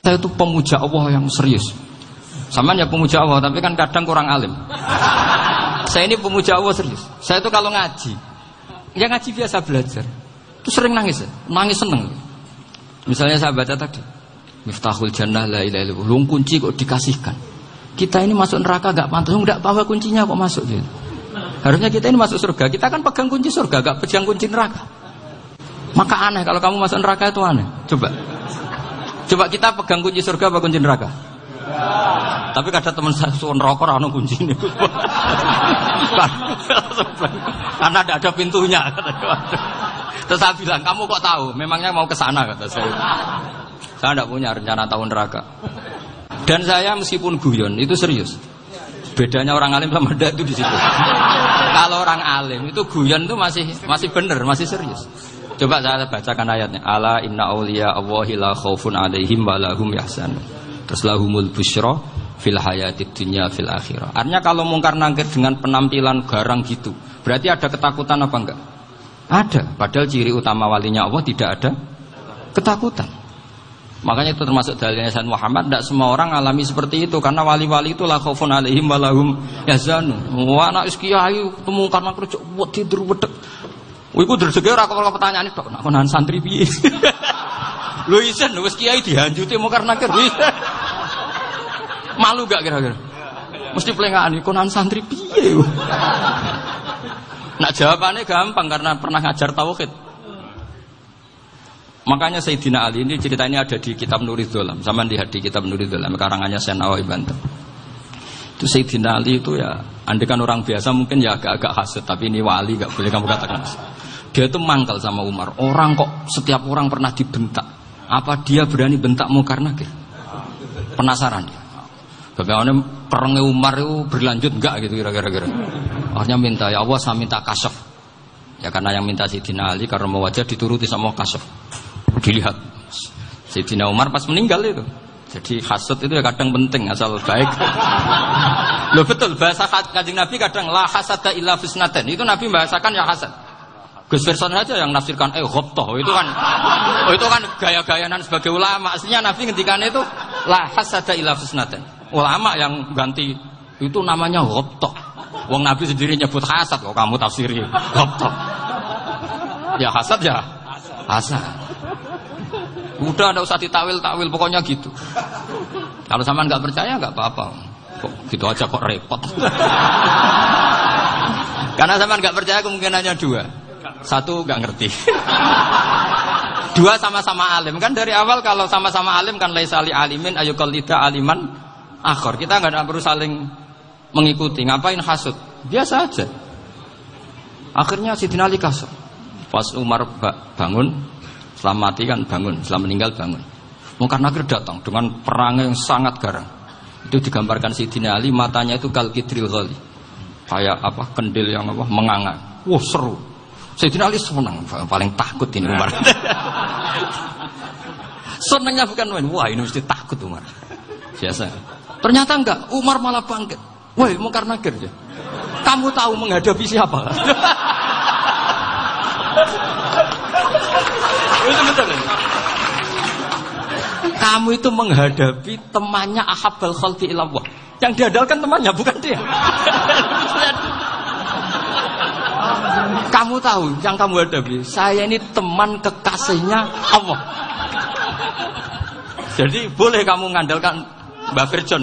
Saya itu pemuja Allah yang serius. Sama ya pemuja Allah, tapi kan kadang kurang alim. Saya ini pemuja Allah serius. Saya itu kalau ngaji, ya ngaji biasa belajar. Itu sering nangis, ya. nangis seneng. Misalnya saya baca tadi, Miftahul Jannah la ilaha illallah. Kunci kok dikasihkan. Kita ini masuk neraka gak pantas, enggak bawa kuncinya kok masuk gitu. Harusnya kita ini masuk surga. Kita kan pegang kunci surga, gak pegang kunci neraka. Maka aneh kalau kamu masuk neraka itu aneh. Coba. Coba kita pegang kunci surga apa kunci neraka? Tapi kata teman saya suun rokok rano kunci ini. Karena tidak ada pintunya. Terus saya bilang, kamu kok tahu? Memangnya mau ke sana kata saya. Saya tidak punya rencana tahun neraka. Dan saya meskipun guyon itu serius. Bedanya orang alim sama tidak itu di situ. Kalau orang alim itu guyon itu masih masih benar, masih serius. Coba saya bacakan ayatnya. Ala inna awliya Allahi la khaufun alaihim wa lahum yahsan. Terus lahumul busyra fil hayatid dunya fil akhirah. Artinya kalau mungkar nangkir dengan penampilan garang gitu, berarti ada ketakutan apa enggak? Ada. Padahal ciri utama walinya Allah tidak ada ketakutan. Makanya itu termasuk dalilnya Sayyid Muhammad Tidak semua orang alami seperti itu Karena wali-wali itu la khaufun alaihim walahum yazanu Wah anak kiai temu karena kerja Buat tidur wedek Iku dreseke ora kok pertanyaan itu, nak konan santri piye? Lho isen wis kiai dihanjuti karena ker. Malu gak kira-kira? Mesti pelengahan konan santri piye? Nak jawabannya gampang karena pernah ngajar tauhid. Makanya Sayyidina Ali ini cerita ini ada di kitab Nuri Dolam. Sama lihat di kitab Nuri Dolam karangannya Senawawi Banten. Itu Sayyidina Ali itu ya, andekan orang biasa mungkin ya agak-agak hasut, tapi ini wali gak boleh kamu katakan. Dia itu mangkal sama Umar. Orang kok setiap orang pernah dibentak. Apa dia berani bentak karena nakir? Penasaran dia. Bagaimana perangnya Umar itu berlanjut enggak gitu kira-kira. Akhirnya minta ya Allah saya minta kasaf. Ya karena yang minta Sayyidina Ali karena mau wajah dituruti sama kasaf. Dilihat. Sayyidina Umar pas meninggal itu. Jadi hasut itu ya kadang penting asal baik. Loh betul bahasa kajing Nabi kadang la hasada illa fisnaten. Itu Nabi bahasakan ya hasad. Gus Verson aja yang nafsirkan eh ghobtoh. Itu kan oh, itu kan gaya-gayanan sebagai ulama. Aslinya Nabi ngendikan itu la hasada ila fusnaten ulama yang ganti itu namanya ghobtoh. Wong Nabi sendiri nyebut hasad kok kamu tafsiri ghobtoh. Ya hasad ya? Hasad. Udah ada usah ditawil tawil pokoknya gitu. Kalau sama nggak percaya nggak apa-apa kok gitu aja kok repot karena sama nggak percaya kemungkinannya dua satu nggak ngerti. Dua sama-sama alim kan dari awal kalau sama-sama alim kan laisali alimin ayo kalida aliman akhor. Kita nggak perlu saling mengikuti. Ngapain hasut? Biasa aja. Akhirnya Sidin Ali kasar. Pas Umar bangun, setelah mati kan bangun, setelah meninggal bangun. Mungkar Nakir datang dengan perang yang sangat garang. Itu digambarkan Sidin Ali matanya itu kalkidril ghali. Kayak apa? Kendil yang apa? Menganga. Wah seru. Sayyidina Ali senang, paling takut ini Umar. Senangnya bukan main, wah ini mesti takut Umar. Biasa. Ternyata enggak, Umar malah bangkit. Woi, mungkar nakir ya. Kamu tahu menghadapi siapa? itu betul. Kamu itu menghadapi temannya Ahabal Khalqi Ilawah. Yang diandalkan temannya, bukan dia. Kamu tahu yang kamu hadapi, saya ini teman kekasihnya Allah. Jadi boleh kamu mengandalkan Mbak Virjon.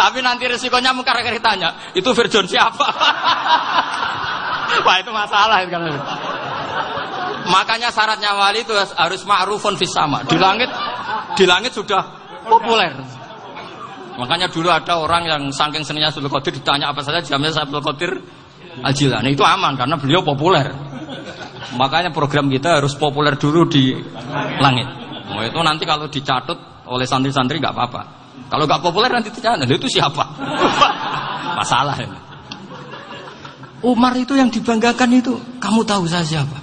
Tapi nanti resikonya mungkin kira tanya, itu Virjon siapa? Wah itu masalah itu kan. Makanya syaratnya wali itu harus ma'rufun fis sama. Di langit di langit sudah populer. Makanya dulu ada orang yang saking seninya Abdul Qadir ditanya apa saja jamnya Abdul Qadir Al-Jilani itu aman karena beliau populer. Makanya program kita harus populer dulu di langit. Oh, itu nanti kalau dicatut oleh santri-santri nggak apa-apa. Kalau nggak populer nanti ditanya, itu siapa? Masalah ini. Umar itu yang dibanggakan itu, kamu tahu saya siapa?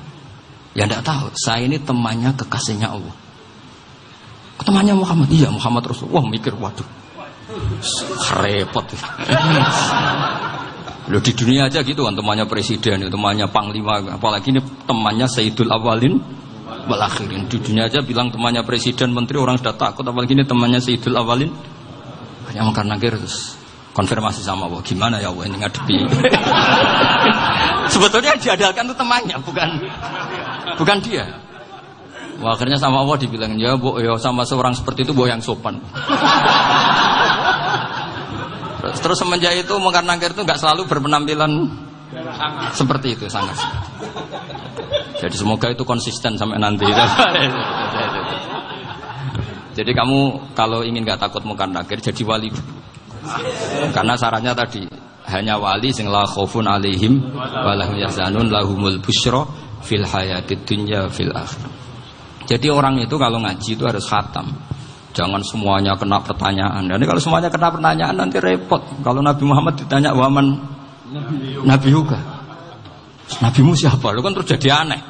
Ya tidak tahu. Saya ini temannya kekasihnya Allah. Temannya Muhammad, iya Muhammad Rasul. Wah mikir, waduh, repot. Loh di dunia aja gitu kan temannya presiden, temannya panglima, apalagi ini temannya Sayyidul Awalin wal akhirin. Di dunia aja bilang temannya presiden, menteri orang sudah takut apalagi ini temannya Sayyidul Awalin. Hanya nangkir terus konfirmasi sama Allah gimana ya Allah ini ngadepi. Sebetulnya diadalkan itu temannya bukan bukan dia. Wah, akhirnya sama Allah dibilang ya bu ya sama seorang seperti itu bu yang sopan. Terus, terus semenjak itu mungkar nangkir itu nggak selalu berpenampilan seperti itu sangat. Jadi semoga itu konsisten sampai nanti. Jadi kamu kalau ingin nggak takut mungkar nangkir jadi wali karena sarannya tadi hanya wali sing la khaufun alaihim walahum yahzanun lahumul busyra fil hayatid dunya fil akhir. Jadi orang itu kalau ngaji itu harus khatam. Jangan semuanya kena pertanyaan. Dan kalau semuanya kena pertanyaan nanti repot. Kalau Nabi Muhammad ditanya waman Nabi juga. Nabimu siapa? Lu kan terus jadi aneh.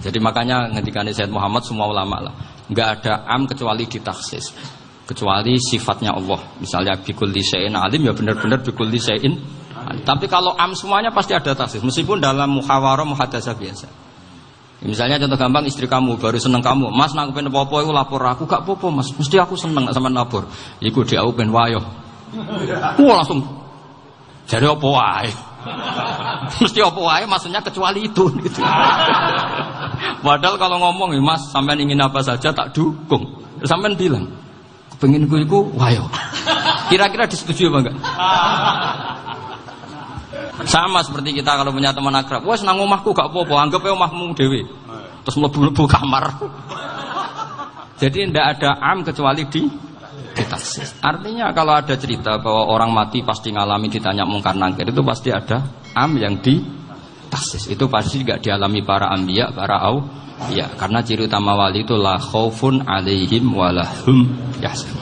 Jadi makanya ketika Sayyid Muhammad semua ulama lah, nggak ada am kecuali ditaksis kecuali sifatnya Allah. Misalnya bikul disein alim ya benar-benar bikul disein. Tapi kalau am semuanya pasti ada taksis. Meskipun dalam muhawarah muhadasah biasa. Misalnya contoh gampang istri kamu baru seneng kamu, Mas nak pengen popo itu lapor aku gak popo Mas, mesti aku seneng sama lapor. Iku dia aku pengen wayo. Wah langsung jadi apa wae. mesti apa wae maksudnya kecuali itu gitu. Padahal kalau ngomong Mas sampean ingin apa saja tak dukung. Sampean bilang, pengen gue iku wayo. Kira-kira disetujui apa enggak? Sama seperti kita kalau punya teman akrab, wes nang omahku gak apa-apa, anggap ya omahmu dewi. Terus mlebu-mlebu kamar. Jadi tidak ada am kecuali di ditaksis. Artinya kalau ada cerita bahwa orang mati pasti ngalami ditanya mungkar nangkir itu pasti ada am yang di taksis. Itu pasti tidak dialami para ambia, para au Ya, karena ciri utama wali itu la khaufun alaihim walahum yahzan.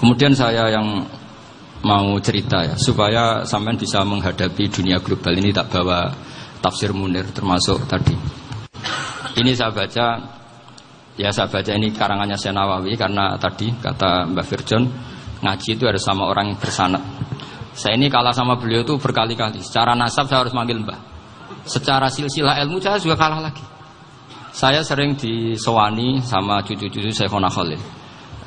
Kemudian saya yang mau cerita ya supaya sampean bisa menghadapi dunia global ini tak bawa tafsir Munir termasuk tadi. Ini saya baca ya saya baca ini karangannya Senawawi karena tadi kata Mbak Firjon ngaji itu harus sama orang yang. Saya ini kalah sama beliau itu berkali-kali. Secara nasab saya harus manggil Mbah. Secara silsilah ilmu saya juga kalah lagi. Saya sering disewani sama cucu-cucu Syekhona Khalil.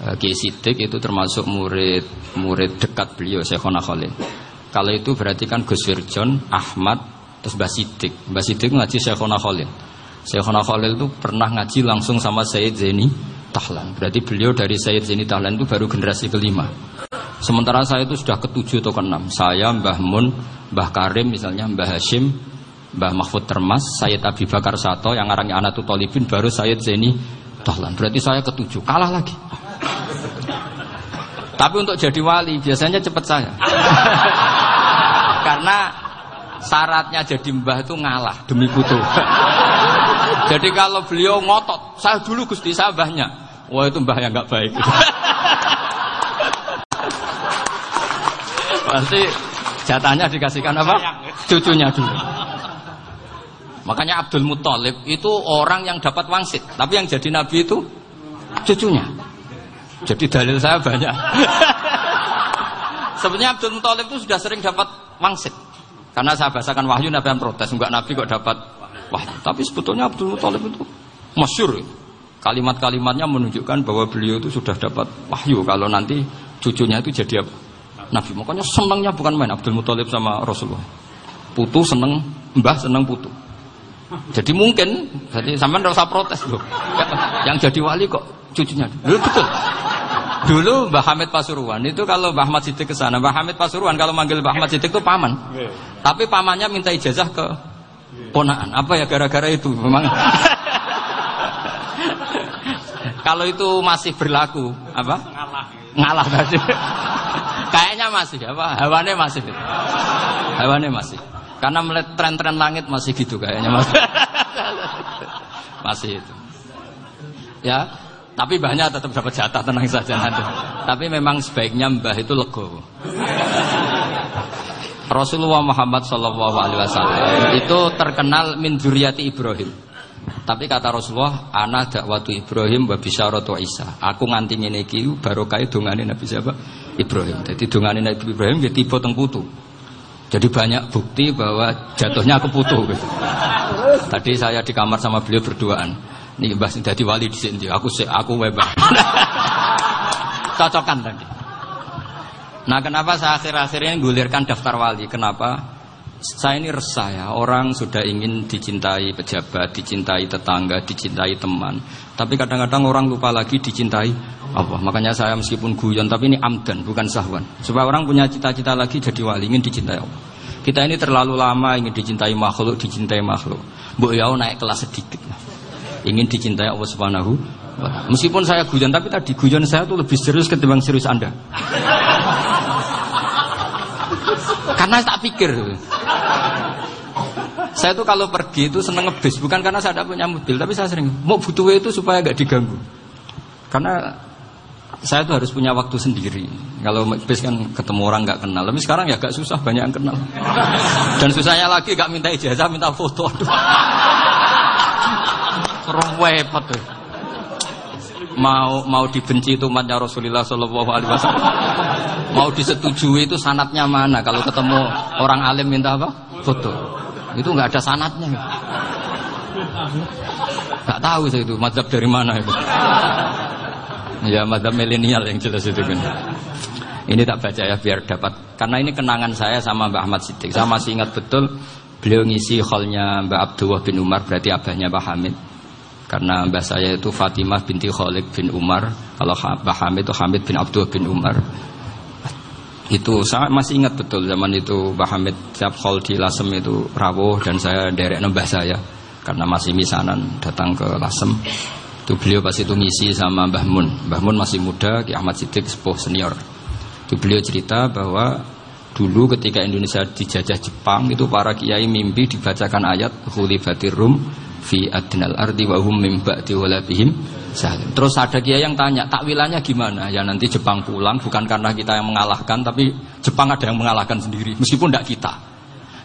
Eh, Kiai Sidik itu termasuk murid murid dekat beliau Syekhona Khalil. Kalau itu berarti kan Gus Wirjon, Ahmad, terus Mbah Sidik. Mbah Sidik ngaji Syekhona Khalil. Syekhona Khalil itu pernah ngaji langsung sama Sayyid Zaini Tahlan. Berarti beliau dari Sayyid Zaini Tahlan itu baru generasi kelima. Sementara saya itu sudah ketujuh atau keenam. Saya, Mbah Mun, Mbah Karim misalnya, Mbah Hashim, Mbah Mahfud Termas, Sayyid Abi Bakar Sato yang arahnya anak Tolibin baru Sayyid Zeni Dahlan. Berarti saya ketujuh, kalah lagi. Tapi untuk jadi wali biasanya cepat saya. Karena syaratnya jadi mbah itu ngalah demi putu. jadi kalau beliau ngotot, saya dulu Gusti saya mbahnya. Wah itu mbah yang nggak baik. Pasti jatahnya dikasihkan apa? Cucunya dulu. Makanya Abdul Muthalib itu orang yang dapat wangsit, tapi yang jadi nabi itu cucunya. Jadi dalil saya banyak. Sebenarnya Abdul Muthalib itu sudah sering dapat wangsit. Karena saya bahasakan wahyu Nabi yang protes, enggak Nabi kok dapat wahyu. Tapi sebetulnya Abdul Muthalib itu masyur. Kalimat-kalimatnya menunjukkan bahwa beliau itu sudah dapat wahyu kalau nanti cucunya itu jadi apa? Nabi. Makanya senangnya bukan main Abdul Muthalib sama Rasulullah. Putu seneng, mbah seneng putu. Jadi mungkin, jadi sampean rasa protes loh. Yang jadi wali kok cucunya. Dulu betul. Dulu Mbah Hamid Pasuruan itu kalau Mbah Ahmad Siddiq ke sana, Mbah Hamid Pasuruan kalau manggil Mbah Ahmad Siddiq itu paman. Tapi pamannya minta ijazah ke ponaan. Apa ya gara-gara itu memang. kalau itu masih berlaku, apa? Ngalah. Ngalah tadi. Kayaknya masih apa? Hewannya masih. Hewannya masih. Karena melihat tren-tren langit masih gitu kayaknya mas. masih itu. Ya, tapi banyak tetap dapat jatah tenang saja nanti. Tapi memang sebaiknya mbah itu legowo. Rasulullah Muhammad Shallallahu Alaihi Wasallam itu terkenal min zuriati Ibrahim. Tapi kata Rasulullah, ana dakwatu Ibrahim wa bisyaratu Isa. Aku nganti ngene iki barokah dongane Nabi siapa? Ibrahim. Jadi dongane Nabi Ibrahim dia tiba teng putu. Jadi banyak bukti bahwa jatuhnya ke putu gitu. Tadi saya di kamar sama beliau berduaan. Nih Mbah jadi wali di sini. Aku aku webah. Cocokan tadi. Nah kenapa saya akhir-akhirnya gulirkan daftar wali? Kenapa? Saya ini resah ya, orang sudah ingin dicintai pejabat, dicintai tetangga, dicintai teman. Tapi kadang-kadang orang lupa lagi dicintai Allah. Makanya saya meskipun guyon, tapi ini amdan, bukan sahwan. Supaya orang punya cita-cita lagi jadi wali, ingin dicintai Allah. Kita ini terlalu lama ingin dicintai makhluk, dicintai makhluk. Bu Yau naik kelas sedikit. Ingin dicintai Allah Subhanahu Meskipun saya guyon, tapi tadi guyon saya tuh lebih serius ketimbang serius Anda. Karena tak pikir. Saya tuh kalau pergi itu seneng ngebis, bukan karena saya tidak punya mobil, tapi saya sering mau butuh itu supaya gak diganggu. Karena saya tuh harus punya waktu sendiri. Kalau bis kan ketemu orang nggak kenal, tapi sekarang ya gak susah banyak yang kenal. Dan susahnya lagi gak minta ijazah, minta foto. Repot tuh. Mau mau dibenci itu umatnya Rasulullah Shallallahu Alaihi Wasallam. Mau disetujui itu sanatnya mana? Kalau ketemu orang alim minta apa? Foto. Itu nggak ada sanatnya. Nggak tahu saya itu madhab dari mana itu. Ya madhab milenial yang jelas itu kan. Ini tak baca ya biar dapat karena ini kenangan saya sama Mbak Ahmad Siddiq. Saya masih ingat betul beliau ngisi hallnya Mbak Abdullah bin Umar berarti abahnya Mbak Hamid. Karena mbak saya itu Fatimah binti Khalid bin Umar. Kalau Mbak Hamid itu Hamid bin Abdullah bin Umar. Itu saya masih ingat betul zaman itu Mbah Hamid tiap hall di Lasem itu rawuh dan saya derek nembah saya karena masih misanan datang ke Lasem. Itu beliau pas itu ngisi sama Mbah Mun. Mbah Mun masih muda, Ki Ahmad Siddiq sepuh senior. Itu beliau cerita bahwa dulu ketika Indonesia dijajah Jepang itu para kiai mimpi dibacakan ayat Khulifatir Rum fi adnal ardi wa hum mim ba'di salim. Terus ada kiai yang tanya, takwilannya gimana? Ya nanti Jepang pulang bukan karena kita yang mengalahkan tapi Jepang ada yang mengalahkan sendiri meskipun tidak kita.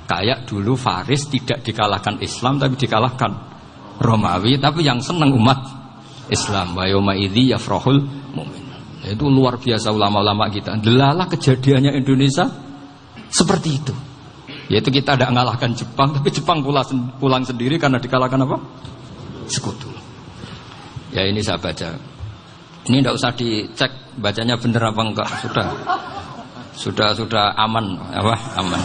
Kayak dulu Faris tidak dikalahkan Islam tapi dikalahkan Romawi tapi yang senang umat Islam. Wa yauma idzi yafrahul mu'min. Itu luar biasa ulama-ulama kita. Delalah kejadiannya Indonesia seperti itu. Yaitu kita tidak mengalahkan Jepang, tapi Jepang pulang, pulang sendiri karena dikalahkan apa? Sekutu. Ya ini saya baca. Ini tidak usah dicek bacanya benar apa enggak. Sudah, sudah, sudah aman, apa? Aman.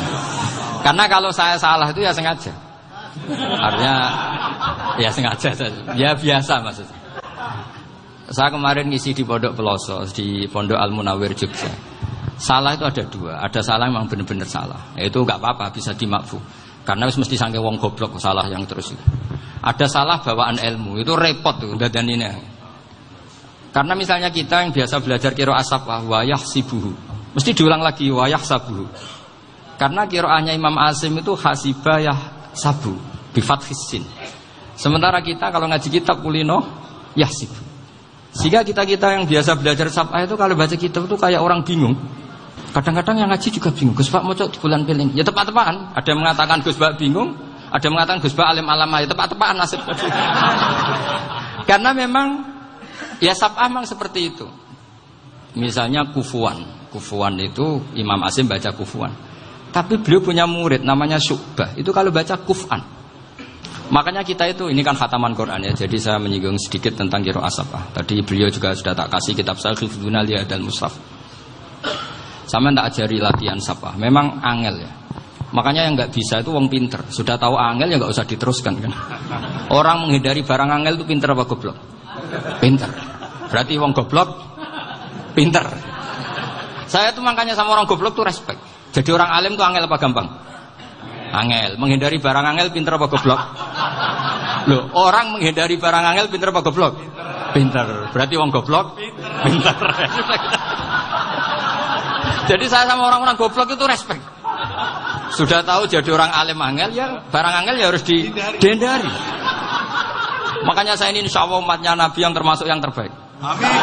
Karena kalau saya salah itu ya sengaja. Artinya ya sengaja Ya biasa maksudnya. Saya kemarin ngisi di Pondok Peloso di Pondok Al Munawir Jogja. Salah itu ada dua, ada salah memang benar-benar salah. Itu nggak apa-apa, bisa dimakfu. Karena harus mesti sangke wong goblok salah yang terus itu. Ada salah bawaan ilmu, itu repot tuh dan ini. Karena misalnya kita yang biasa belajar kiro asap wayah sibuhu, mesti diulang lagi wayah sabuhu. Karena kiroahnya Imam Asim itu hasibah sabu, bifat hisin. Sementara kita kalau ngaji kitab kulino yahsibu. Sehingga kita-kita yang biasa belajar sabah itu kalau baca kitab itu kayak orang bingung. Kadang-kadang yang ngaji juga bingung. Gus Pak mau di bulan pilih. Ya tepat-tepatan. Ada yang mengatakan Gus Pak bingung. Ada yang mengatakan Gus Pak alim alamah. Ya tepat-tepatan nasib. Karena memang ya sabah memang seperti itu. Misalnya kufuan. Kufuan itu Imam Asim baca kufuan. Tapi beliau punya murid namanya Syu'bah. Itu kalau baca kufan. Makanya kita itu ini kan khataman Quran ya. Jadi saya menyinggung sedikit tentang kiro asapah. Tadi beliau juga sudah tak kasih kitab saya Khifduna dan Mushaf. Sama tak ajari latihan sapa. Memang angel ya. Makanya yang nggak bisa itu wong pinter. Sudah tahu angel ya nggak usah diteruskan kan. Orang menghindari barang angel itu pinter apa goblok? Pinter. Berarti wong goblok pinter. Saya tuh makanya sama orang goblok tuh respect. Jadi orang alim tuh angel apa gampang? Angel. Menghindari barang angel pinter apa goblok? Loh, orang menghindari barang angel pinter apa goblok? Pinter. Berarti wong goblok pinter. Jadi saya sama orang-orang goblok itu respect. Sudah tahu jadi orang alim angel ya barang angel ya harus dihindari. Makanya saya ini insya Allah umatnya Nabi yang termasuk yang terbaik. Amin.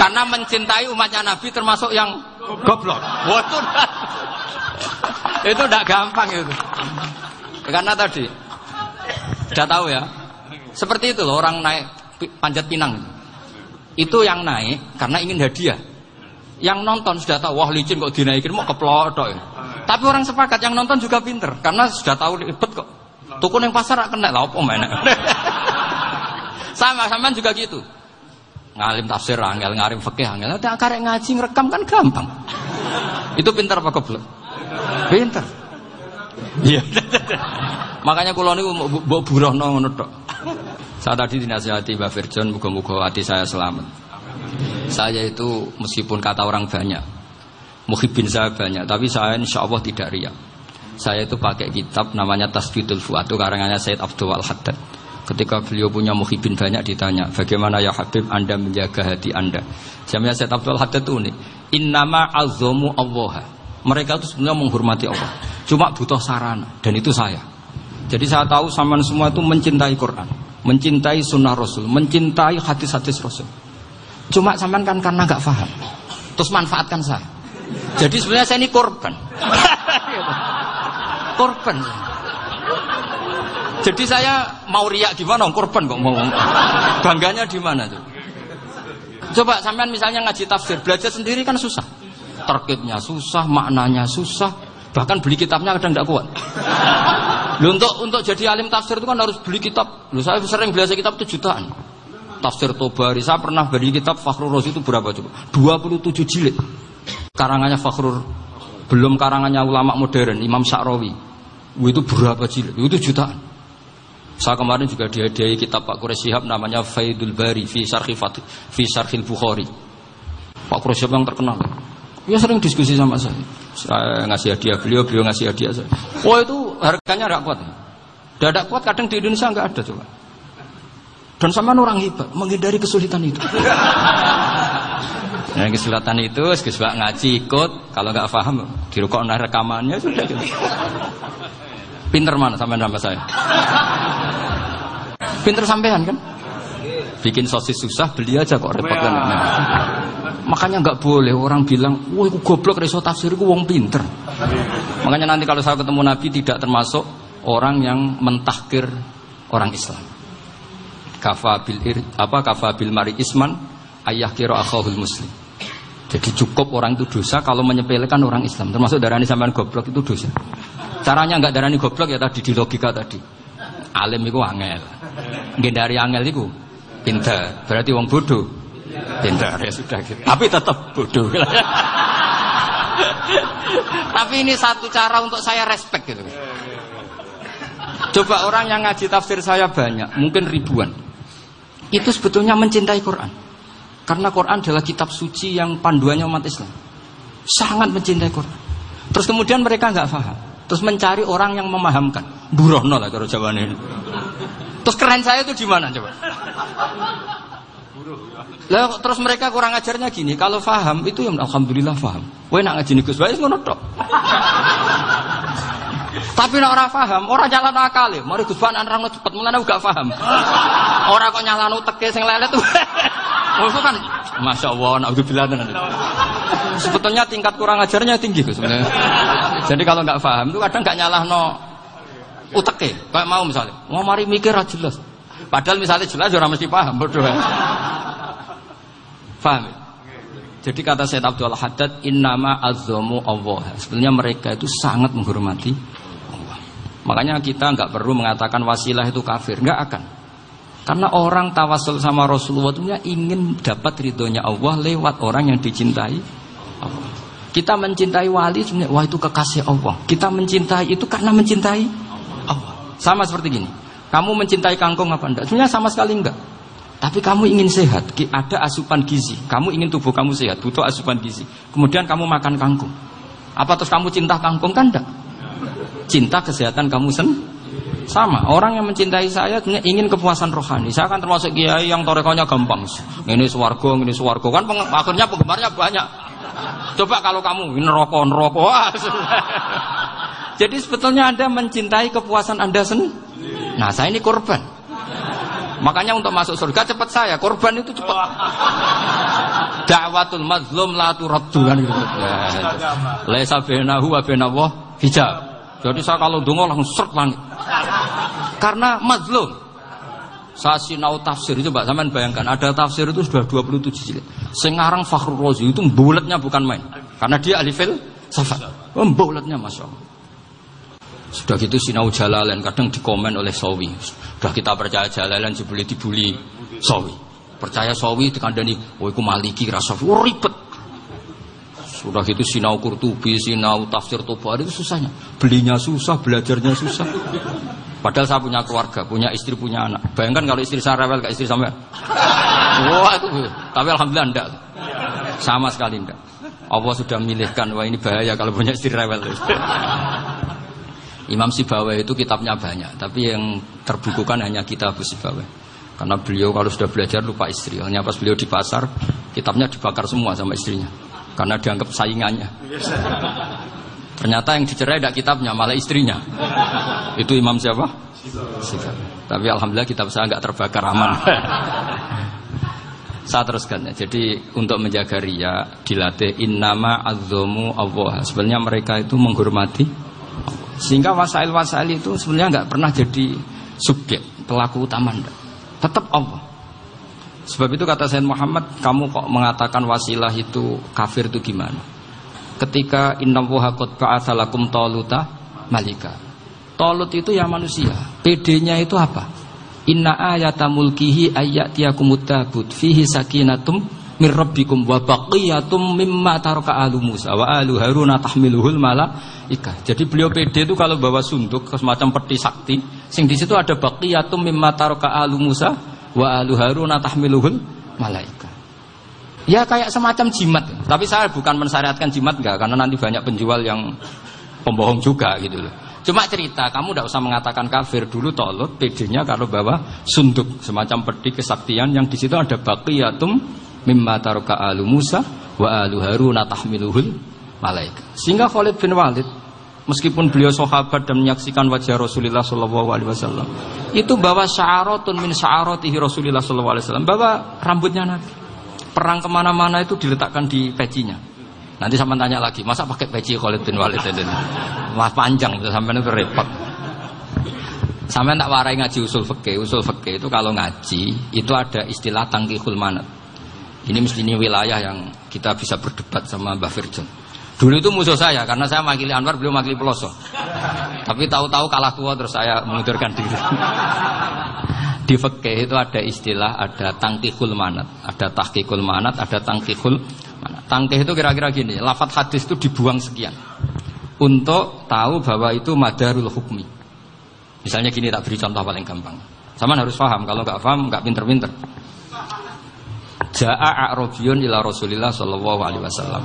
Karena mencintai umatnya Nabi termasuk yang goblok. Waduh. Itu tidak gampang itu. Karena tadi sudah tahu ya. Seperti itu loh orang naik panjat pinang. Itu yang naik karena ingin hadiah. Yang nonton sudah tahu, wah licin kok dinaikin mau keplotok. Ya. Tapi orang sepakat yang nonton juga pinter karena sudah tahu ribet kok Tuku yang pasar kena lah apa mana? Sama sama juga gitu. Ngalim tafsir angel, ngalim fikih angel. Tapi karek ngaji ngerekam kan gampang. Itu pintar apa goblok? Pintar. Iya. Makanya kula niku mbok burohno ngono tok. Saat tadi dinasihati Mbak Firjon, muga-muga hati saya selamat. Saya itu meskipun kata orang banyak, muhibin saya banyak, tapi saya insya Allah tidak riak. Saya itu pakai kitab namanya Tasbidul Fuad, itu karangannya Said Abdul Haddad. Ketika beliau punya muhibin banyak ditanya, bagaimana ya Habib Anda menjaga hati Anda? Jamnya Said Abdul Haddad itu ini, Innama azomu Allah. Mereka itu sebenarnya menghormati Allah. Cuma butuh sarana, dan itu saya. Jadi saya tahu sama semua itu mencintai Quran mencintai sunnah Rasul, mencintai hadis-hadis Rasul. Cuma sampean kan karena nggak paham, terus manfaatkan saya. Jadi sebenarnya saya ini korban, korban. Jadi saya mau riak gimana? Korban kok mau bangganya di mana tuh? Coba sampean misalnya ngaji tafsir, belajar sendiri kan susah. Terkibnya susah, maknanya susah, bahkan beli kitabnya kadang tidak kuat. Loh, untuk untuk jadi alim tafsir itu kan harus beli kitab. Loh, saya sering belajar kitab itu jutaan. Tafsir Tobari, saya pernah beli kitab Fakhrul Razi itu berapa coba? 27 jilid. Karangannya Fakhrul belum karangannya ulama modern Imam Sya'rawi. Itu berapa jilid? Itu jutaan. Saya kemarin juga dihadiahi kitab Pak Quraish namanya Faidul Bari fi Syarhi fi Bukhari. Pak Quraish yang terkenal. Ya sering diskusi sama saya. Saya ngasih hadiah beliau, beliau ngasih hadiah saya. Oh itu harganya tidak kuat. Tidak kuat kadang di Indonesia nggak ada coba. Dan sama orang hebat menghindari kesulitan itu. Nah, kesulitan itu, sekitar ngaji ikut, kalau nggak paham, di rukuk rekamannya sudah gitu. Pinter mana sampai nama saya? Pinter sampean kan? Bikin sosis susah, beli aja kok repot kan. Makanya nggak boleh orang bilang, wah aku goblok reso tafsir aku wong pinter. Makanya nanti kalau saya ketemu Nabi tidak termasuk orang yang mentahkir orang Islam. Kafa bil ir, apa kafa bil mari isman ayah kira akhahul muslim. Jadi cukup orang itu dosa kalau menyepelekan orang Islam. Termasuk darani sampean goblok itu dosa. Caranya nggak darani goblok ya tadi di logika tadi. Alim itu angel. Gendari angel itu pinter. Berarti wong bodoh. Pinter ya sudah gitu. Tapi tetap bodoh. Tapi ini satu cara untuk saya respect gitu. Coba orang yang ngaji tafsir saya banyak, mungkin ribuan. Itu sebetulnya mencintai Quran. Karena Quran adalah kitab suci yang panduannya umat Islam. Sangat mencintai Quran. Terus kemudian mereka nggak paham. Terus mencari orang yang memahamkan. Burohno lah kalau jawabannya. Terus keren saya itu di mana coba? Lah terus mereka kurang ajarnya gini, kalau faham itu yang alhamdulillah faham. Kowe nak ngaji Gus bae ngono tok. Tapi nek ora paham, ora jalan akal ya. Mari Gus Ban nerangno cepet mulane gak paham. Ora kok nyalano teke sing lelet tuh. Oh kan Masya Allah, naudzubillah Sebetulnya tingkat kurang ajarnya tinggi Gus sebenarnya. Jadi kalau nggak paham itu kadang nggak nyalahno uteke. Kayak mau misalnya, mau mari mikir aja jelas. Padahal misalnya jelas ya orang mesti paham, bodoh. Paham? Jadi kata Syed Abdul Haddad, innama azzamu Allah. Sebenarnya mereka itu sangat menghormati Allah. Makanya kita nggak perlu mengatakan wasilah itu kafir, nggak akan. Karena orang tawasul sama Rasulullah itu ingin dapat ridhonya Allah lewat orang yang dicintai Allah. Kita mencintai wali sebenarnya wah itu kekasih Allah. Kita mencintai itu karena mencintai Allah. Sama seperti gini. Kamu mencintai kangkung apa enggak? Sebenarnya sama sekali enggak. Tapi kamu ingin sehat, ada asupan gizi. Kamu ingin tubuh kamu sehat, butuh asupan gizi. Kemudian kamu makan kangkung. Apa terus kamu cinta kangkung kan enggak? Cinta kesehatan kamu sen sama. Orang yang mencintai saya ingin kepuasan rohani. Saya kan termasuk kiai yang torekonya gampang. Ini suwargo, ini suwargo kan akhirnya penggemarnya banyak. Coba kalau kamu ini rokok, rokok. Jadi sebetulnya Anda mencintai kepuasan Anda sendiri. Nah saya ini korban. Makanya untuk masuk surga cepat saya, korban itu cepat. Dakwatul mazlum la turaddu kan gitu. Laisa bainahu wa bainallah hijab. Jadi saya kalau dongo langsung seret langit. Karena mazlum. Saya sinau tafsir itu Mbak Saman bayangkan ada tafsir itu sudah 27 jilid. Sengarang Fakhrul Razi itu bulatnya bukan main. Karena dia alifil safat. Oh, bulatnya Masya Allah. Sudah gitu sinau jalalan kadang dikomen oleh sawi. Sudah kita percaya jalalan jebule dibuli sawi. Percaya sawi dikandani, "Oh iku maliki rasa oh, ribet." Sudah gitu sinau kurtubi, sinau tafsir Tobari itu susahnya. Belinya susah, belajarnya susah. Padahal saya punya keluarga, punya istri, punya anak. Bayangkan kalau istri saya rewel, kayak istri sampai. Wah itu, tapi alhamdulillah enggak. Sama sekali enggak. Allah sudah milihkan, wah ini bahaya kalau punya istri rewel. Imam Sibawai itu kitabnya banyak, tapi yang terbukukan hanya kitab Sibawai. Karena beliau kalau sudah belajar lupa istri. Hanya pas beliau di pasar, kitabnya dibakar semua sama istrinya. Karena dianggap saingannya. Ternyata yang dicerai tidak kitabnya, malah istrinya. Itu imam siapa? Tapi alhamdulillah kitab saya nggak terbakar aman. saya teruskan ya. Jadi untuk menjaga ria dilatih innama azzamu Allah. Sebenarnya mereka itu menghormati sehingga wasail-wasail itu sebenarnya nggak pernah jadi subjek pelaku utama Tetap Allah. Sebab itu kata Sayyid Muhammad, kamu kok mengatakan wasilah itu kafir itu gimana? Ketika innallaha qad ba'atsa lakum taluta malika. Talut itu ya manusia. PD-nya itu apa? Inna ayata mulkihi ayyatiyakumut tabut fihi sakinatum mir rabbikum wa baqiyatum mimma taraka alu Musa wa alu Haruna tahmiluhul malaika. Jadi beliau PD itu kalau bawa sunduk semacam peti sakti, sing di situ ada baqiyatum mimma taraka alu Musa wa alu haruna tahmiluhul malaika. Ya kayak semacam jimat, tapi saya bukan mensyariatkan jimat enggak karena nanti banyak penjual yang pembohong juga gitu loh. Cuma cerita, kamu tidak usah mengatakan kafir dulu tolut PD-nya kalau bawa sunduk semacam peti kesaktian yang di situ ada baqiyatum mimma taruka alu Musa wa alu Haruna tahmiluhul malaika. Sehingga Khalid bin Walid meskipun beliau sahabat dan menyaksikan wajah Rasulullah Shallallahu Alaihi Wasallam itu bawa sya'aratun min sya'aratihi Rasulullah Shallallahu Alaihi Wasallam. Bawa rambutnya Nabi. Perang ke mana-mana itu diletakkan di pecinya. Nanti sama tanya lagi masa pakai peci Khalid bin Walid itu? Wah panjang sampai itu repot. Sampai tak warai ngaji usul fikih. Usul fikih itu kalau ngaji itu ada istilah tangkihul manat ini mesti ini wilayah yang kita bisa berdebat sama Mbak Firjon Dulu itu musuh saya karena saya makili Anwar, beliau makili Peloso. Tapi tahu-tahu kalah tua terus saya mengundurkan diri. Di fikih itu ada istilah ada tangkihul manat, ada tahkikul manat, ada tangkihul manat. Tangkih itu kira-kira gini, lafat hadis itu dibuang sekian untuk tahu bahwa itu madarul hukmi. Misalnya gini tak beri contoh paling gampang. Sama harus paham, kalau nggak paham nggak pinter-pinter. Ja'a a'rabiyun ila Rasulillah sallallahu alaihi wasallam.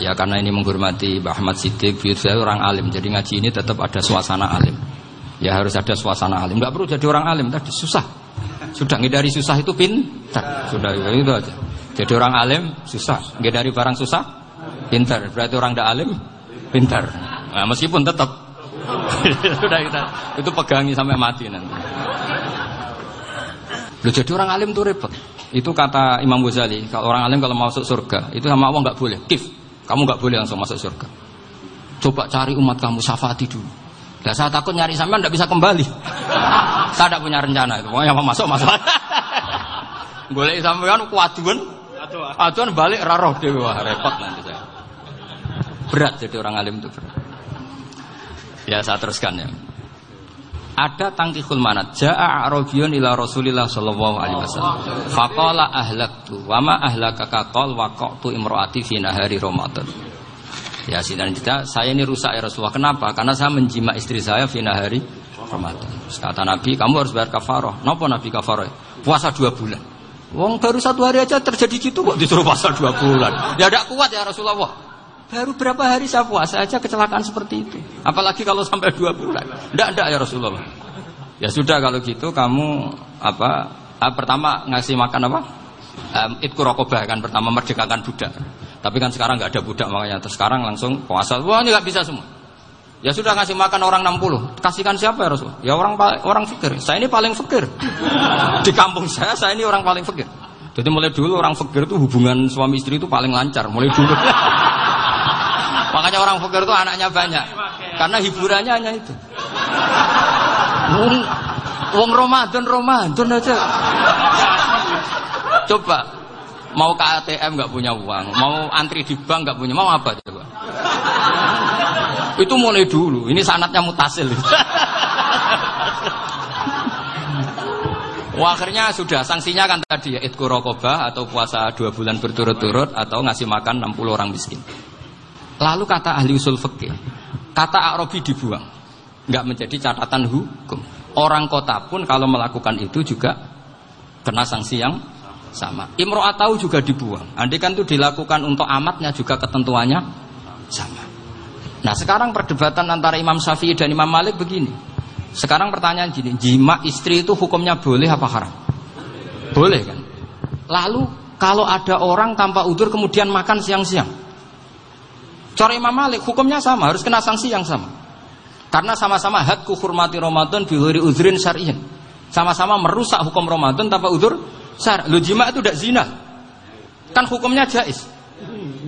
Ya karena ini menghormati Mbah Ahmad Siddiq, saya orang alim, jadi ngaji ini tetap ada suasana alim. Ya harus ada suasana alim. Enggak perlu jadi orang alim tadi susah. Sudah dari susah itu pintar. Sudah itu aja. Jadi orang alim susah, dari barang susah pintar. Berarti orang tidak alim pintar. Nah, meskipun tetap sudah kita itu pegangi sampai mati nanti. Loh, jadi orang alim tuh repot. Itu kata Imam Ghazali, kalau orang alim kalau mau masuk surga, itu sama Allah nggak boleh. Kif, kamu nggak boleh langsung masuk surga. Coba cari umat kamu syafaati dulu. Dan saya takut nyari sampean nggak bisa kembali. saya tidak punya rencana itu. Pokoknya mau masuk masuk. Boleh sampean kuaduan. Aduan balik raroh deh wah repot nanti saya. Berat jadi orang alim itu berat. Ya saya teruskan ya ada tangkihul manat. Jaa a'rabiyun ila Rasulillah sallallahu alaihi wasallam. Faqala ahlaktu wa ma ahlaka qal waqtu imraati fi nahari ramadan. Ya sidan kita saya ini rusak ya Rasulullah. Kenapa? Karena saya menjima istri saya fi nahari ramadan. Kata Nabi kamu harus bayar kafarah. Napa Nabi kafarah? Puasa dua bulan. Wong baru satu hari aja terjadi gitu kok disuruh puasa dua bulan. Ya tidak kuat ya Rasulullah Baru berapa hari saya puasa aja kecelakaan seperti itu. Apalagi kalau sampai dua bulan. Tidak, tidak ya Rasulullah. Ya sudah kalau gitu kamu apa? Ah, pertama ngasih makan apa? Um, Itku rokobah kan pertama merdekakan budak. Tapi kan sekarang nggak ada budak makanya. Terus sekarang langsung puasa. Wah ini nggak bisa semua. Ya sudah ngasih makan orang 60. Kasihkan siapa ya Rasul? Ya orang orang fikir. Saya ini paling fikir. Di kampung saya saya ini orang paling fikir. Jadi mulai dulu orang fikir itu hubungan suami istri itu paling lancar. Mulai dulu. Makanya orang fakir itu anaknya banyak. Karena hiburannya hanya itu. Wong, Ramadan Ramadan aja. Coba mau ke ATM nggak punya uang, mau antri di bank nggak punya, mau apa coba? Itu mulai dulu. Ini sanatnya mutasil. Wah, akhirnya sudah sanksinya kan tadi ya itku atau puasa dua bulan berturut-turut atau ngasih makan 60 orang miskin. Lalu kata ahli usul fikih, kata Arabi dibuang, nggak menjadi catatan hukum. Orang kota pun kalau melakukan itu juga kena sanksi yang sama. Imro atau juga dibuang. Andai kan itu dilakukan untuk amatnya juga ketentuannya sama. Nah sekarang perdebatan antara Imam Syafi'i dan Imam Malik begini. Sekarang pertanyaan gini, jima istri itu hukumnya boleh apa haram? Boleh kan? Lalu kalau ada orang tanpa udur kemudian makan siang-siang. Cara Imam Malik hukumnya sama, harus kena sanksi yang sama. Karena sama-sama hadku hormati Ramadan bihuri udhrin syar'iyin. Sama-sama merusak hukum Ramadan tanpa udur syar. Lu jima itu tidak zina. Kan hukumnya jais.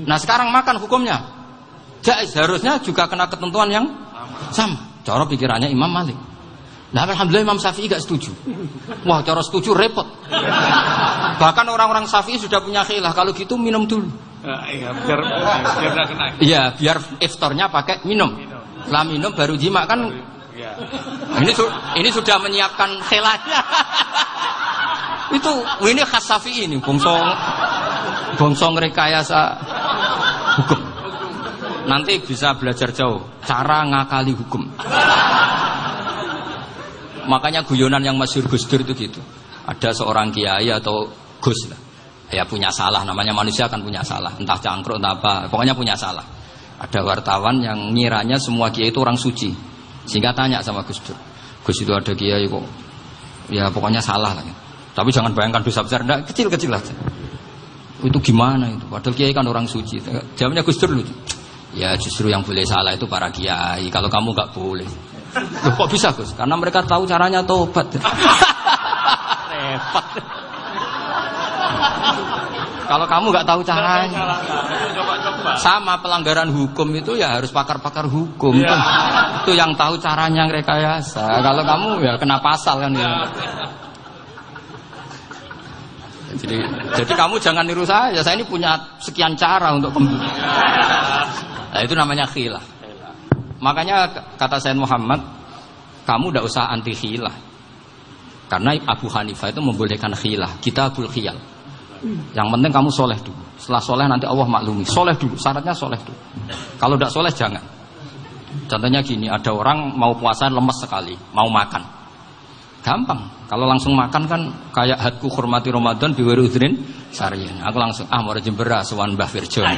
Nah sekarang makan hukumnya jais. Harusnya juga kena ketentuan yang sama. Cara pikirannya Imam Malik. Nah, alhamdulillah Imam Syafi'i gak setuju. Wah, cara setuju repot. Bahkan orang-orang Syafi'i sudah punya khilah. Kalau gitu minum dulu. Ah, iya, biar biar kena. Iya, biar iftarnya pakai minum. Setelah minum baru jima kan. Iya. Ini su- ini sudah menyiapkan khilahnya. Itu ini khas Syafi'i ini, bongsong bongsong rekayasa hukum. Nanti bisa belajar jauh cara ngakali hukum. Makanya guyonan yang masyhur Gus Dur itu gitu. Ada seorang kiai atau Gus lah. Ya punya salah, namanya manusia kan punya salah. Entah cangkruk, entah apa, pokoknya punya salah. Ada wartawan yang ngiranya semua kiai itu orang suci. Sehingga tanya sama Gus Dur. Gus itu ada kiai kok. Ya pokoknya salah lah. Tapi jangan bayangkan dosa besar, enggak, kecil-kecil aja. Itu gimana itu? Padahal kiai kan orang suci. Jawabnya Gus Dur lucu. Ya justru yang boleh salah itu para kiai. Kalau kamu nggak boleh. Loh, kok bisa Gus? Karena mereka tahu caranya tobat. Repot. Kalau kamu nggak tahu caranya, sama pelanggaran hukum itu ya harus pakar-pakar hukum. Iya. Tuh, Itu yang tahu caranya rekayasa. Kalau kamu ya kena pasal kan ya. Jadi, jadi kamu jangan niru saya. Saya ini punya sekian cara untuk kembali. Nah, itu namanya khilah. Makanya kata Sayyid Muhammad, kamu tidak usah anti khilah. Karena Abu Hanifah itu membolehkan khilah. Kita abul khiyal. Yang penting kamu soleh dulu. Setelah soleh nanti Allah maklumi. Soleh dulu, syaratnya soleh dulu. Kalau tidak soleh jangan. Contohnya gini, ada orang mau puasa lemes sekali, mau makan. Gampang. Kalau langsung makan kan kayak hadku hormati Ramadan biwiri udrin sarian. Aku langsung ah mau jembera sowan Mbah Firjon.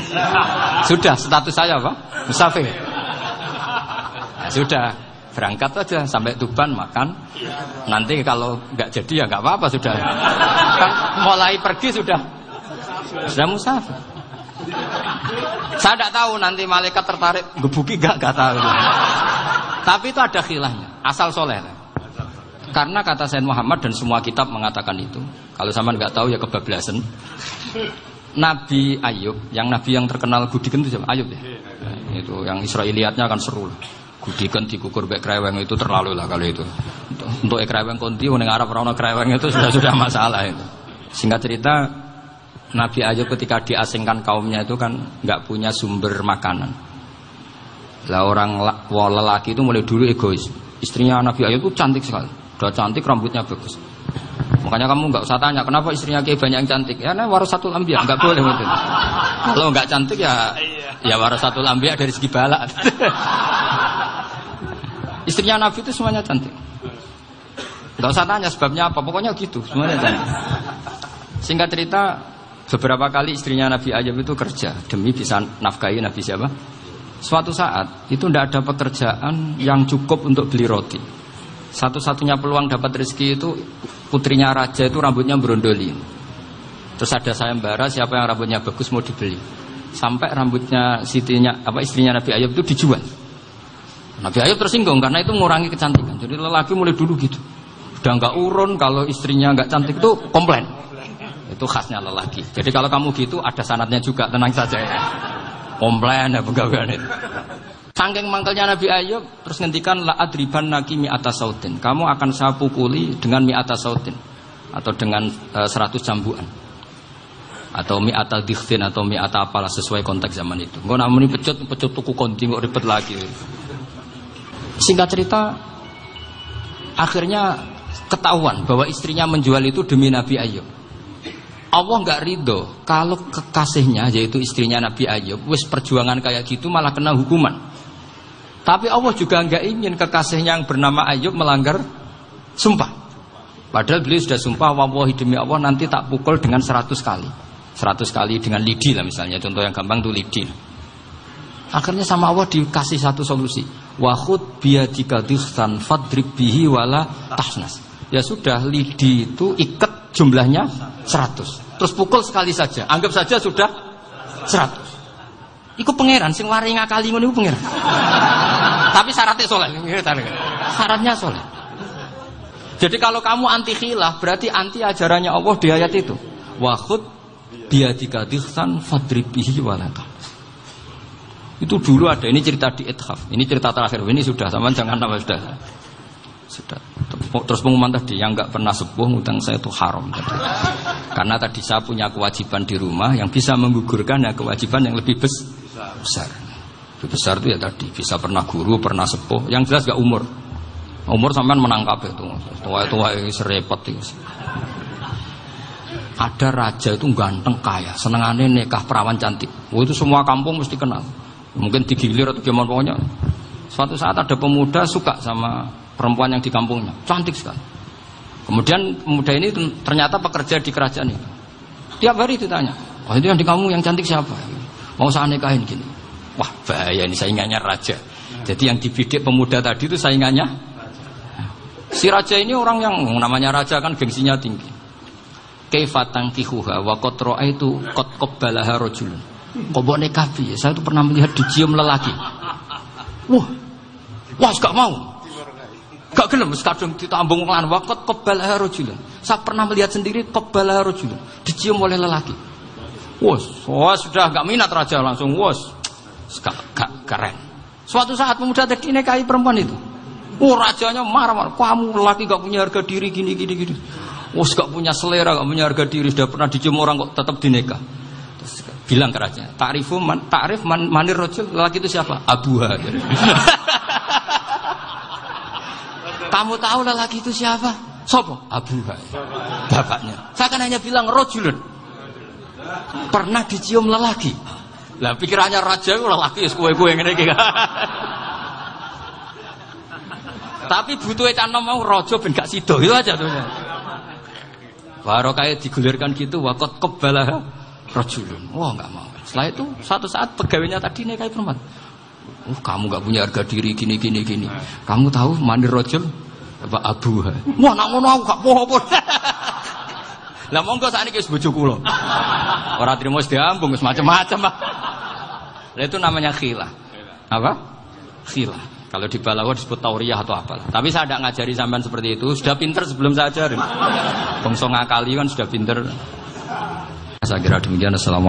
Sudah status saya apa? Musafir. Ya, sudah berangkat aja sampai Tuban makan. Nanti kalau nggak jadi ya nggak apa-apa sudah. Kan mulai pergi sudah sudah musafir. Saya tidak tahu nanti malaikat tertarik gebuki gak gak tahu. Tapi itu ada khilahnya, asal soleh. Karena kata Sayyid Muhammad dan semua kitab mengatakan itu. Kalau sama nggak tahu ya kebablasan. Nabi Ayub, yang Nabi yang terkenal Gudiken itu siapa? Ayub ya. Itu yang Israeliatnya akan seru. Gudiken dikukur bek kreweng itu terlalu lah kalau itu. Untuk, untuk kreweng konti, ning Arab ora ono kreweng itu sudah sudah masalah itu. Singkat cerita, Nabi Ayub ketika diasingkan kaumnya itu kan nggak punya sumber makanan. Lah orang lelaki itu mulai dulu egois. Istrinya Nabi Ayub itu cantik sekali. Udah cantik rambutnya bagus. Makanya kamu nggak usah tanya kenapa istrinya kayak banyak yang cantik. Ya nah warasatul ambia nggak boleh gitu. Kalau nggak cantik ya ya warasatul ambia dari segi balak. istrinya Nabi itu semuanya cantik. Nggak usah tanya sebabnya apa, pokoknya gitu, semuanya cantik. Singkat cerita, beberapa kali istrinya Nabi Ayub itu kerja demi bisa nafkahi Nabi siapa? Suatu saat itu tidak ada pekerjaan yang cukup untuk beli roti. Satu-satunya peluang dapat rezeki itu putrinya raja itu rambutnya berondoli. Terus ada sayembara siapa yang rambutnya bagus mau dibeli. Sampai rambutnya sitinya apa istrinya Nabi Ayub itu dijual. Nabi Ayub tersinggung karena itu mengurangi kecantikan. Jadi lelaki mulai dulu gitu. Udah nggak urun kalau istrinya nggak cantik itu komplain. Itu khasnya lelaki. Jadi kalau kamu gitu ada sanatnya juga, tenang saja ya. Komplain ya pegawaian itu. Sangking mangkelnya Nabi Ayub terus ngendikan la adriban naki mi atas sautin. Kamu akan saya pukuli dengan mi atas sautin atau dengan eh, 100 cambuan. atau mi'ata dikhtin atau mi'ata apalah sesuai konteks zaman itu. Engko namun pecut pecut tuku konti kok ribet lagi. Singkat cerita akhirnya ketahuan bahwa istrinya menjual itu demi Nabi Ayub. Allah nggak ridho kalau kekasihnya yaitu istrinya Nabi Ayub wis perjuangan kayak gitu malah kena hukuman. Tapi Allah juga nggak ingin kekasihnya yang bernama Ayub melanggar sumpah. Padahal beliau sudah sumpah wallahi demi Allah nanti tak pukul dengan seratus kali. seratus kali dengan lidi lah misalnya. Contoh yang gampang tuh lidi. Akhirnya sama Allah dikasih satu solusi. Wahud biadika dihsan fadrib bihi wala tahnas. Ya sudah lidi itu ikat jumlahnya seratus. Terus pukul sekali saja. Anggap saja sudah seratus. Iku pangeran sing wari ngakali ngono iku pangeran. Tapi syaratnya soleh. Syaratnya soleh. Jadi kalau kamu anti khilaf berarti anti ajarannya Allah di ayat itu. Wahud biadika dihsan fadrib bihi walata. Itu dulu ada ini cerita di Ithaf. Ini cerita terakhir. Ini sudah sama jangan nama sudah. Sudah. Terus pengumuman tadi yang nggak pernah sepuh ngutang saya itu haram tadi. Karena tadi saya punya kewajiban di rumah yang bisa menggugurkan ya kewajiban yang lebih besar. Lebih besar itu ya tadi bisa pernah guru, pernah sepuh. Yang jelas gak umur. Umur sampean menangkap itu. Tua-tua ini serepot itu. Ada raja itu ganteng kaya, senengannya nikah perawan cantik. Oh, itu semua kampung mesti kenal. Mungkin digilir atau gimana pokoknya. Suatu saat ada pemuda suka sama perempuan yang di kampungnya, cantik sekali. Kemudian pemuda ini ternyata pekerja di kerajaan itu. Tiap hari ditanya, oh itu yang di kamu yang cantik siapa? Mau saya nikahin gini. Wah bahaya ini saingannya raja. Jadi yang dibidik pemuda tadi itu saingannya Si raja ini orang yang namanya raja kan gengsinya tinggi. Kaifatang tihuha wa qad itu qad qabbalaha rajulun. Kok nikah Saya itu pernah melihat dicium lelaki. Wah. Wah, gak mau. Gak gelem kadung ditambung lan wa qad qabbalaha rajulun. Saya pernah melihat sendiri qabbalaha rajulun. Dicium oleh lelaki. Wah, wah sudah gak minat raja langsung wah. Gak, gak keren. Suatu saat pemuda tadi nikahi perempuan itu. Oh rajanya marah-marah. Kamu laki gak punya harga diri gini gini gini. Oh gak punya selera, gak punya harga diri. Sudah pernah dicium orang kok tetap dineka. Bilang ke raja, Ta'rifu man, ta'rif man, manir rojul. Laki itu siapa? Abuha. Kamu tahu lelaki itu siapa? Sopo? Abuha. Bapaknya. Saya kan hanya bilang rojulun. Pernah dicium lelaki. Lah pikirannya raja lelaki kue-kue ngene iki. Tapi butuh canom mau rojo ben gak sido itu aja tuh. Baru kayak digulirkan gitu wakot kebalah rojulun. Wah nggak mau. Setelah itu satu saat pegawainya tadi kayak perempuan. Uh, kamu gak punya harga diri gini gini gini. Kamu tahu mandir rojul apa abu? Wah nak ngono aku gak poho Lah monggo saat ini bojo kula. Ora trimo diambung macam-macam. Lah itu namanya khilah. Apa? Khilah. Kalau di Balawa disebut tauriyah atau apa. Tapi saya tidak ngajari sampean seperti itu. Sudah pinter sebelum saya ajarin. Bongso ngakali kan sudah pinter. Saya kira demikian. Assalamualaikum.